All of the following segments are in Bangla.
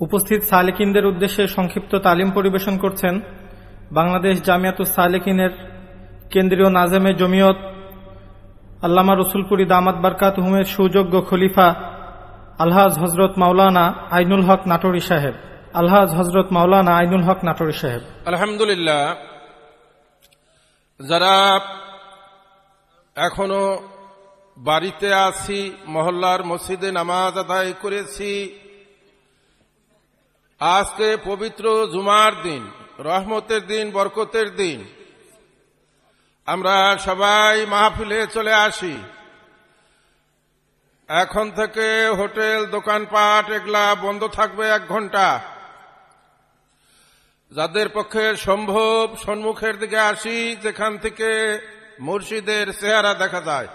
উপস্থিত সালেকিনদের উদ্দেশ্যে সংক্ষিপ্ত তালিম পরিবেশন করছেন বাংলাদেশ জামিয়াতুস সালেকিনের কেন্দ্রীয় নাজেমে জমিয়ত আল্লামা রসুলপুরি দামাত বারকাত হুমের সুযোগ্য খলিফা আলহাজ হজরত মাওলানা আইনুল হক নাটোরি সাহেব। আলহাজ হজরত মাওলানা আইনুল হক নাটোরি সাহেব। আলহামদুলিল্লাহ, যারা এখনও বাড়িতে আছি, মহল্লার মসজিদে নামাজ আদায় করেছি আজকে পবিত্র জুমার দিন, রহমতের দিন, বরকতের দিন। আমরা সবাই মাহফিলে চলে আসি। এখন থেকে হোটেল, দোকানপাট এগুলা বন্ধ থাকবে এক ঘণ্টা। যাদের পক্ষে সম্ভব সম্মুখের দিকে আসি, যেখান থেকে মুর্শিদের চেহারা দেখা যায়।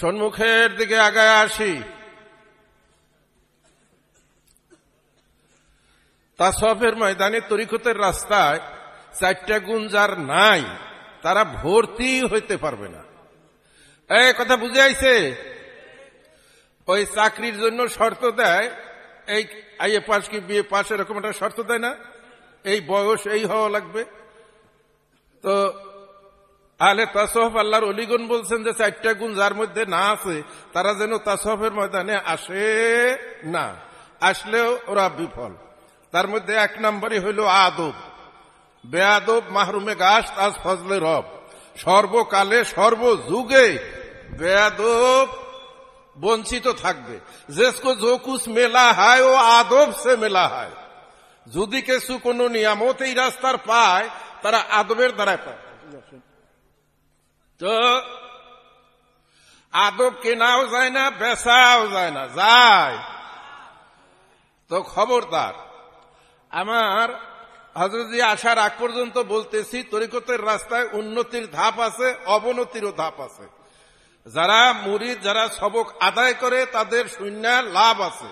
সম্মুখের দিকে আগায় আসি। তা তাসফের ময়দানে তরিকতের রাস্তায় চারটা গুণ যার নাই, তারা ভর্তি হইতে পারবে না। এই কথা বুঝে আইছে? ওই চাকরির জন্য শর্ত দেয়, এই আইএ পাস কি বিএ পাস এরকম একটা শর্ত দেয় না? এই বয়স এই হওয়া লাগবে। তো আহলে তাসহফ আল্লাহর অলিগুন বলছেন যে চারটা গুণ যার মধ্যে না আছে, তারা যেন তাসহফের ময়দানে আসে না। আসলেও ওরা বিফল। তার মধ্যে এক নম্বরই হইল আদব। বেআব মাহরুমে গাছ, তাজ ফজলে রব। সর্বকালে সর্বযুগে বেআব বঞ্চিত থাকবে। যেসকো জোকুস মেলা হয় ও আদব সে মেলা হয়। যদি কিছু কোনো নিয়ামত এই রাস্তার পায়, তারা আদবের দ্বারা পায়। তো আদব কেনাও যায় না বেচাও যায় না, যায়। তো খবরদার, আমার হজরতজি আসার আগ পর্যন্ত বলতেছি, তরিকতের রাস্তায় উন্নতির ধাপ আছে, অবনতিরও ধাপ আছে। যারা মুরিদ, যারা সবক আদায় করে, তাদের শূন্য লাভ আছে।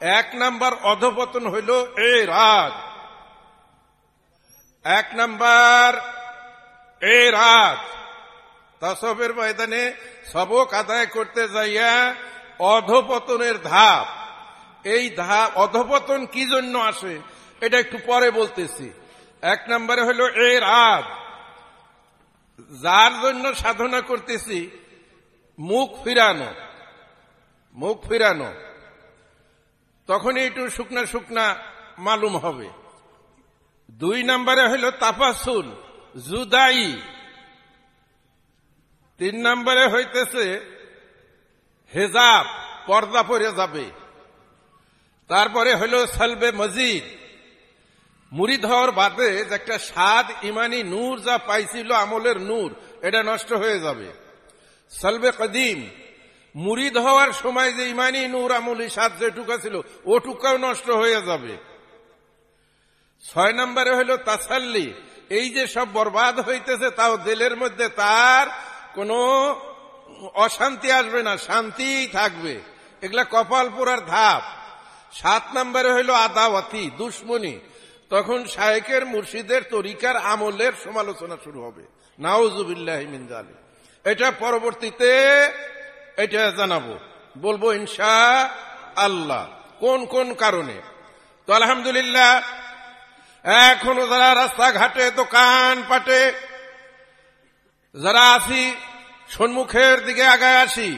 এক নাম্বার অধপতন হইল এ রাগ। এক নাম্বার এ রাগ। তসবের ময়দানে সবক আদায় করতে যাইয়া অধপতনের ধাপ। এই ধাপ, অধপতন কি জন্য আসে? এটা একটু পরে বলতেছি। এক নম্বরে হলো এ রাগ যার জন্য সাধনা করতেছি, মুখ ফিরানো মুখ ফিরানো। তখনই একটু শুকনা শুকনা মালুম হবে। দুই নম্বরে হইল তাপাসুল জুদাই। তিন নম্বরে হইতেছে হেজাব, পর্দা পরে যাবে। তারপরে হইল সালবে মজিদ। মুড়ি হওয়ার বাদে একটা স্বাদ ইমানি নূর যা পাইছিল, আমলের নূর, এটা নষ্ট হয়ে যাবে। সালবে কদিম মুড়িদ হওয়ার সময় যে ইমানি নূর, আমলি স্বাদ যেটুকা ছিল, ওটুকাও নষ্ট হয়ে যাবে। ছয় নম্বরে হইল তাসাল্লি। এই যে সব বরবাদ হইতেছে, তাও দিলের মধ্যে তার কোনো অশান্তি আসবে না, শান্তি থাকবে। এগুলা কপাল পুরার ধাপ। সাত নম্বরে হইল আদাওয়াতি, দুশ্মনী। তখন শায়েকের মুর্শিদের তরিকার আমলের সমালোচনা শুরু হবে। নাওজুবিল্লাহ মিনজালি এটা পরবর্তীতে এটা জানাব। বলব, ইনশা আল্লাহ, কোন কোন কারণে? তো আলহামদুলিল্লাহ, এখনও যারা রাস্তাঘাটে দোকান পাটে যারা আছি সম্মুখের দিকে আগায় আসি।